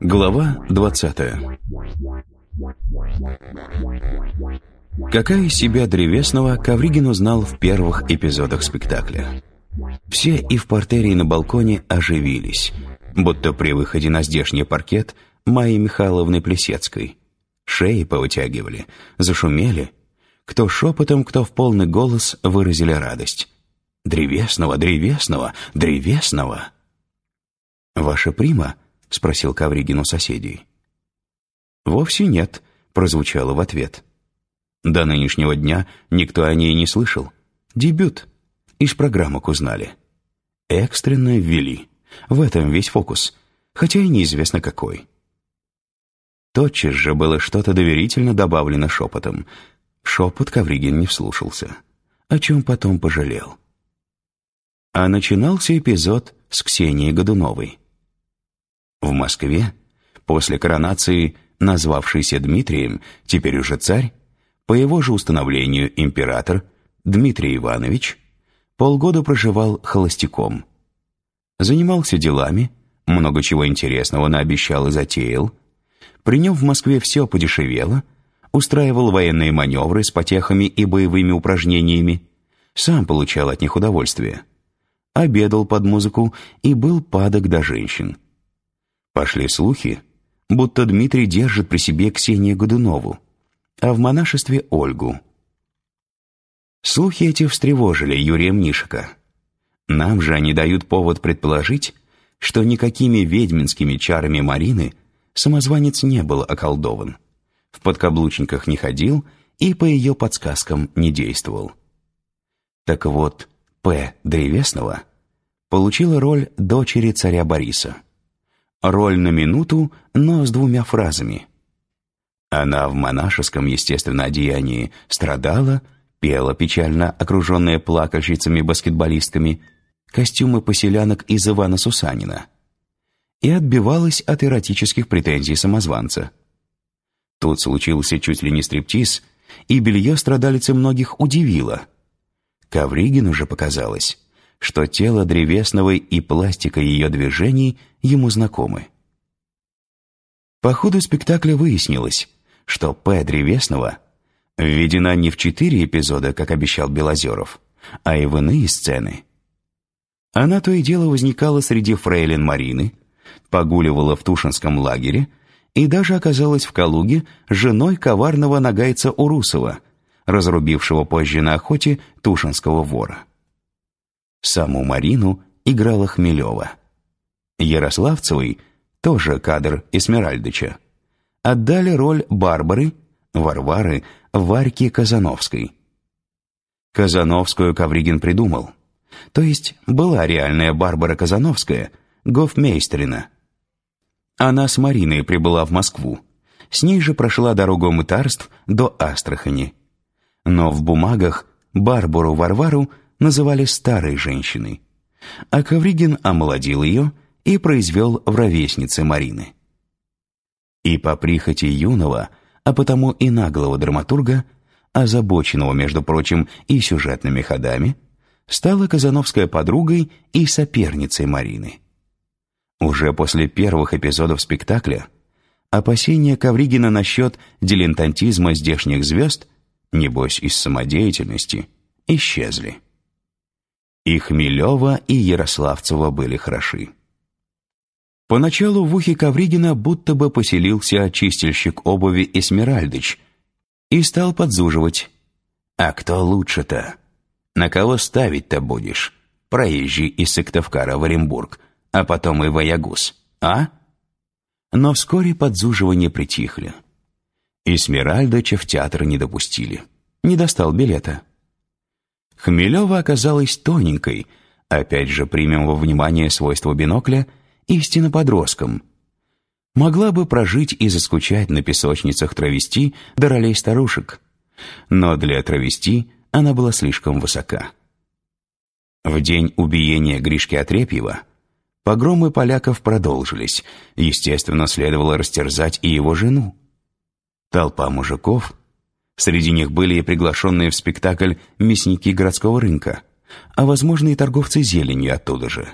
Глава 20 Какая себя древесного Ковригин узнал в первых эпизодах спектакля. Все и в портере, и на балконе оживились, будто при выходе на здешний паркет Майи Михайловны Плесецкой. Шеи повытягивали, зашумели. Кто шепотом, кто в полный голос выразили радость. «Древесного, древесного, древесного!» «Ваша прима?» — спросил Ковригин у соседей. «Вовсе нет», — прозвучало в ответ. До нынешнего дня никто о ней не слышал. Дебют. Из программок узнали. Экстренно ввели. В этом весь фокус. Хотя и неизвестно какой. Тотчас же было что-то доверительно добавлено шепотом. Шепот Ковригин не вслушался. О чем потом пожалел. А начинался эпизод с Ксенией Годуновой. В Москве, после коронации, назвавшийся Дмитрием, теперь уже царь, по его же установлению император, Дмитрий Иванович, полгода проживал холостяком. Занимался делами, много чего интересного наобещал и затеял. При нем в Москве все подешевело, устраивал военные маневры с потехами и боевыми упражнениями, сам получал от них удовольствие. Обедал под музыку и был падок до женщин. Пошли слухи, будто Дмитрий держит при себе Ксению Годунову, а в монашестве Ольгу. Слухи эти встревожили Юрия Мнишика. Нам же они дают повод предположить, что никакими ведьминскими чарами Марины самозванец не был околдован, в подкаблучниках не ходил и по ее подсказкам не действовал. Так вот, П. Древесного получила роль дочери царя Бориса. Роль на минуту, но с двумя фразами – она в монашеском, естественно, одеянии страдала, пела печально, окруженная плакальщицами-баскетболистками, костюмы поселянок из Ивана Сусанина, и отбивалась от эротических претензий самозванца. Тут случился чуть ли не стриптиз, и белье страдалицы многих удивило. Ковригину же показалось, что тело древесного и пластика ее движений ему знакомы. По ходу спектакля выяснилось, что П. Древесного введена не в четыре эпизода, как обещал Белозеров, а и в иные сцены. Она то и дело возникала среди фрейлин Марины, погуливала в Тушинском лагере и даже оказалась в Калуге женой коварного нагайца Урусова, разрубившего позже на охоте Тушинского вора. Саму Марину играла Хмелева. Ярославцевой тоже кадр Эсмеральдыча отдали роль Барбары, Варвары, Варьки Казановской. Казановскую Ковригин придумал. То есть была реальная Барбара Казановская, гофмейстерина. Она с Мариной прибыла в Москву. С ней же прошла дорогу мытарств до Астрахани. Но в бумагах Барбару Варвару называли старой женщиной. А Ковригин омолодил ее и произвел в ровеснице Марины. И по прихоти юного, а потому и наглого драматурга, озабоченного, между прочим, и сюжетными ходами, стала Казановская подругой и соперницей Марины. Уже после первых эпизодов спектакля опасения Ковригина насчет дилетантизма здешних звезд, небось из самодеятельности, исчезли. И Хмелева, и Ярославцева были хороши. Поначалу в ухе Ковригина будто бы поселился чистильщик обуви Эсмеральдыч и стал подзуживать. «А кто лучше-то? На кого ставить-то будешь? Проезжий из Сыктывкара в Оренбург, а потом и Ваягус, а?» Но вскоре подзуживания притихли. Эсмеральдыча в театр не допустили. Не достал билета. Хмелева оказалась тоненькой, опять же примем во внимание свойства бинокля – истинно подростком. Могла бы прожить и заскучать на песочницах травести до ролей старушек. Но для травести она была слишком высока. В день убиения Гришки Отрепьева погромы поляков продолжились, естественно, следовало растерзать и его жену. Толпа мужиков, Среди них были и приглашенные в спектакль мясники городского рынка, а, возможно, и торговцы зеленью оттуда же.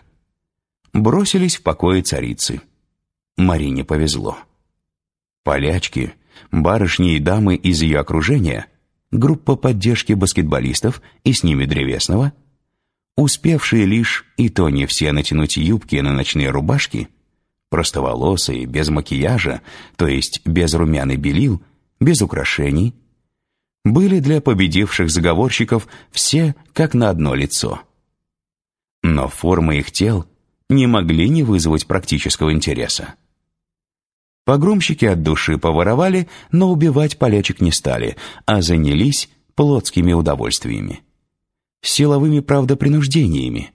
Бросились в покое царицы. Марине повезло. Полячки, барышни и дамы из ее окружения, группа поддержки баскетболистов и с ними древесного, успевшие лишь, и то не все натянуть юбки на ночные рубашки, простоволосые, без макияжа, то есть без румян и белил, без украшений, были для победивших заговорщиков все как на одно лицо. Но формы их тел не могли не вызвать практического интереса. Погромщики от души поворовали, но убивать полячек не стали, а занялись плотскими удовольствиями. Силовыми, правда, принуждениями.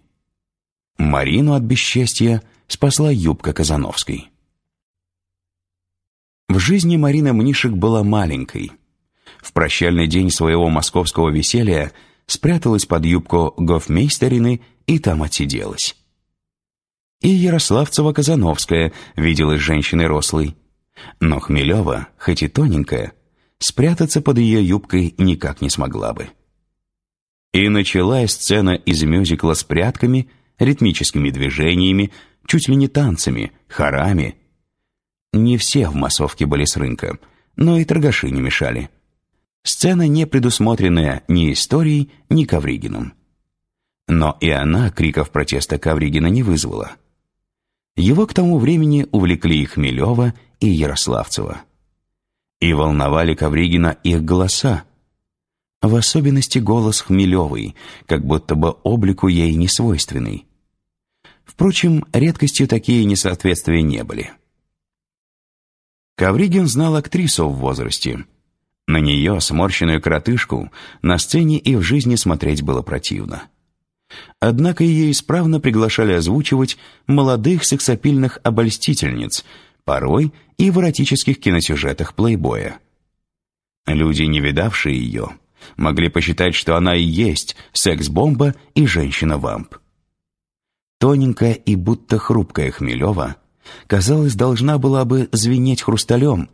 Марину от бесчестья спасла юбка Казановской. В жизни Марина Мнишек была маленькой – в прощальный день своего московского веселья спряталась под юбку гофмейстерины и там отсиделась. И Ярославцева-Казановская виделась женщиной рослой. Но Хмелева, хоть и тоненькая, спрятаться под ее юбкой никак не смогла бы. И началась сцена из мюзикла с прятками, ритмическими движениями, чуть ли не танцами, хорами. Не все в массовке были с рынка, но и торгаши не мешали. Сцена, не предусмотренная ни историей, ни Ковригиным. Но и она криков протеста Ковригина не вызвала. Его к тому времени увлекли и Хмелева, и Ярославцева. И волновали Ковригина их голоса. В особенности голос Хмелевой, как будто бы облику ей не свойственный. Впрочем, редкостью такие несоответствия не были. Ковригин знал актрису в возрасте – на нее, сморщенную коротышку, на сцене и в жизни смотреть было противно. Однако ее исправно приглашали озвучивать молодых сексапильных обольстительниц, порой и в эротических киносюжетах плейбоя. Люди, не видавшие ее, могли посчитать, что она и есть секс-бомба и женщина-вамп. Тоненькая и будто хрупкая Хмелева, казалось, должна была бы звенеть хрусталем,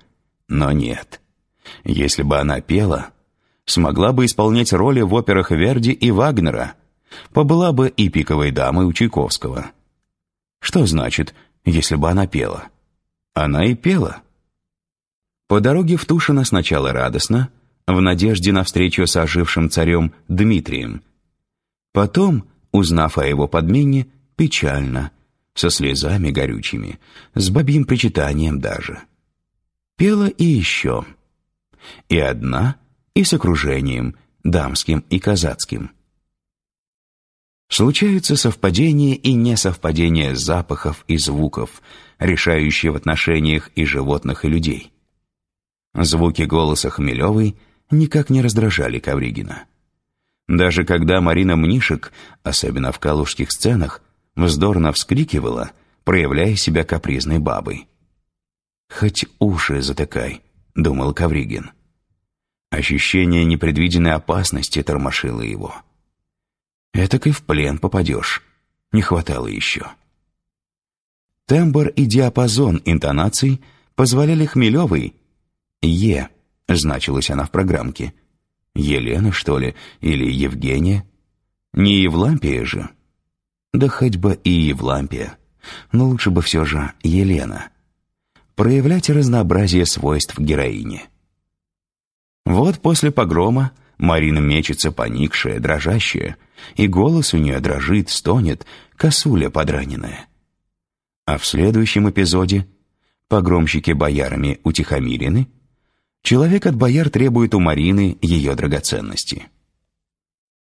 но нет — если бы она пела, смогла бы исполнять роли в операх Верди и Вагнера, побыла бы и пиковой дамой у Чайковского. Что значит, если бы она пела? Она и пела. По дороге в Тушино сначала радостно, в надежде на встречу с ожившим царем Дмитрием. Потом, узнав о его подмене, печально, со слезами горючими, с бабьим причитанием даже. Пела и еще — и одна, и с окружением, дамским и казацким. Случаются совпадения и несовпадения запахов и звуков, решающие в отношениях и животных, и людей. Звуки голоса Хмелевой никак не раздражали Ковригина. Даже когда Марина Мнишек, особенно в калужских сценах, вздорно вскрикивала, проявляя себя капризной бабой. «Хоть уши затыкай», — думал Ковригин. Ощущение непредвиденной опасности тормошило его. Этак и в плен попадешь. Не хватало еще. Тембр и диапазон интонаций позволяли Хмелевой «Е» значилась она в программке. Елена, что ли, или Евгения? Не Евлампия же? Да хоть бы и Евлампия, но лучше бы все же Елена. Проявлять разнообразие свойств героини. Вот после погрома Марина мечется поникшая, дрожащая, и голос у нее дрожит, стонет, косуля подраненная. А в следующем эпизоде погромщики боярами утихомирены, человек от бояр требует у Марины ее драгоценности.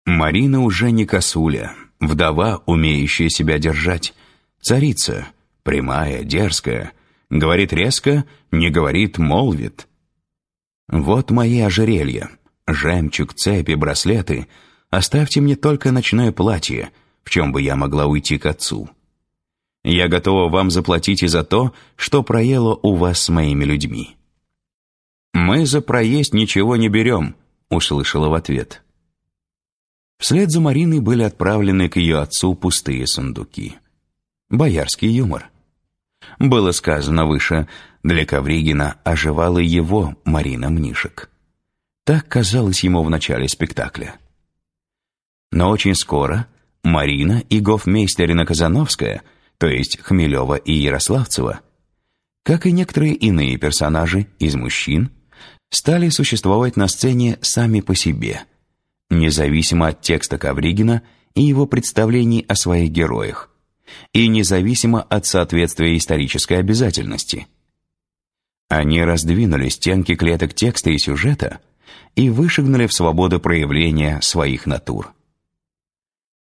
Марина уже не косуля, вдова, умеющая себя держать, царица, прямая, дерзкая, говорит резко, не говорит, молвит — вот мои ожерелья, жемчуг, цепи, браслеты. Оставьте мне только ночное платье, в чем бы я могла уйти к отцу. Я готова вам заплатить и за то, что проело у вас с моими людьми». «Мы за проезд ничего не берем», — услышала в ответ. Вслед за Мариной были отправлены к ее отцу пустые сундуки. Боярский юмор. Было сказано выше, для Ковригина оживала его Марина Мнишек. Так казалось ему в начале спектакля. Но очень скоро Марина и гофмейстерина Казановская, то есть Хмелева и Ярославцева, как и некоторые иные персонажи из мужчин, стали существовать на сцене сами по себе, независимо от текста Ковригина и его представлений о своих героях, и независимо от соответствия исторической обязательности. Они раздвинули стенки клеток текста и сюжета и вышагнули в свободу проявления своих натур.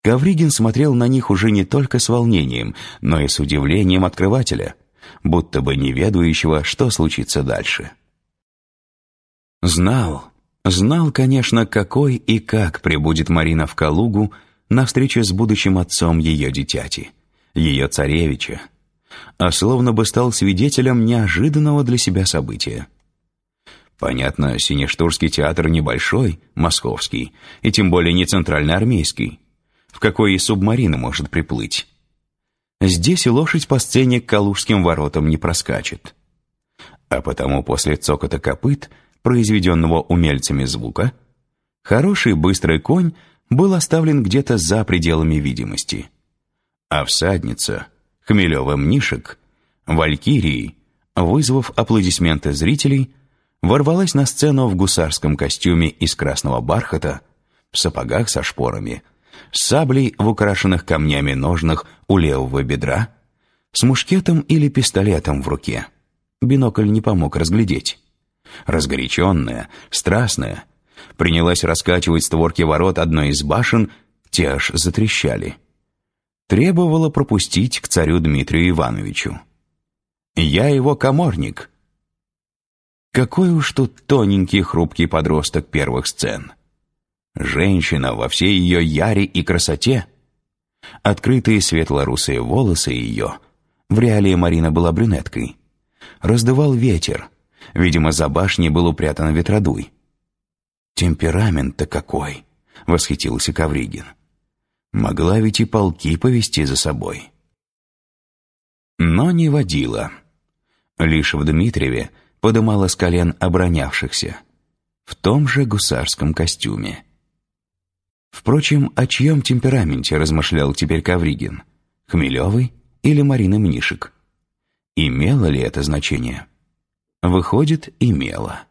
Ковригин смотрел на них уже не только с волнением, но и с удивлением открывателя, будто бы не ведающего, что случится дальше. Знал, знал, конечно, какой и как прибудет Марина в Калугу на встрече с будущим отцом ее дитяти, ее царевича, а словно бы стал свидетелем неожиданного для себя события. Понятно, Синештурский театр небольшой, московский, и тем более не центральноармейский, в какой и субмарина может приплыть. Здесь и лошадь по сцене к Калужским воротам не проскачет. А потому после цокота копыт, произведенного умельцами звука, хороший быстрый конь был оставлен где-то за пределами видимости. А всадница, Хмелевым Нишек, Валькирией, вызвав аплодисменты зрителей, ворвалась на сцену в гусарском костюме из красного бархата, в сапогах со шпорами – с саблей в украшенных камнями ножнах у левого бедра, с мушкетом или пистолетом в руке. Бинокль не помог разглядеть. Разгоряченная, страстная, принялась раскачивать створки ворот одной из башен, те аж затрещали. Требовала пропустить к царю Дмитрию Ивановичу. «Я его коморник». Какой уж тут тоненький хрупкий подросток первых сцен. Женщина во всей ее яре и красоте. Открытые светло-русые волосы ее, в реалии Марина была брюнеткой, раздувал ветер, видимо, за башней был упрятан ветродуй. «Темперамент-то какой!» — восхитился Ковригин. «Могла ведь и полки повести за собой». Но не водила. Лишь в Дмитриеве подымала с колен оборонявшихся, в том же гусарском костюме. Впрочем, о чьем темпераменте размышлял теперь Кавригин? Хмелевый или Марина Мнишек? Имело ли это значение? Выходит, имело.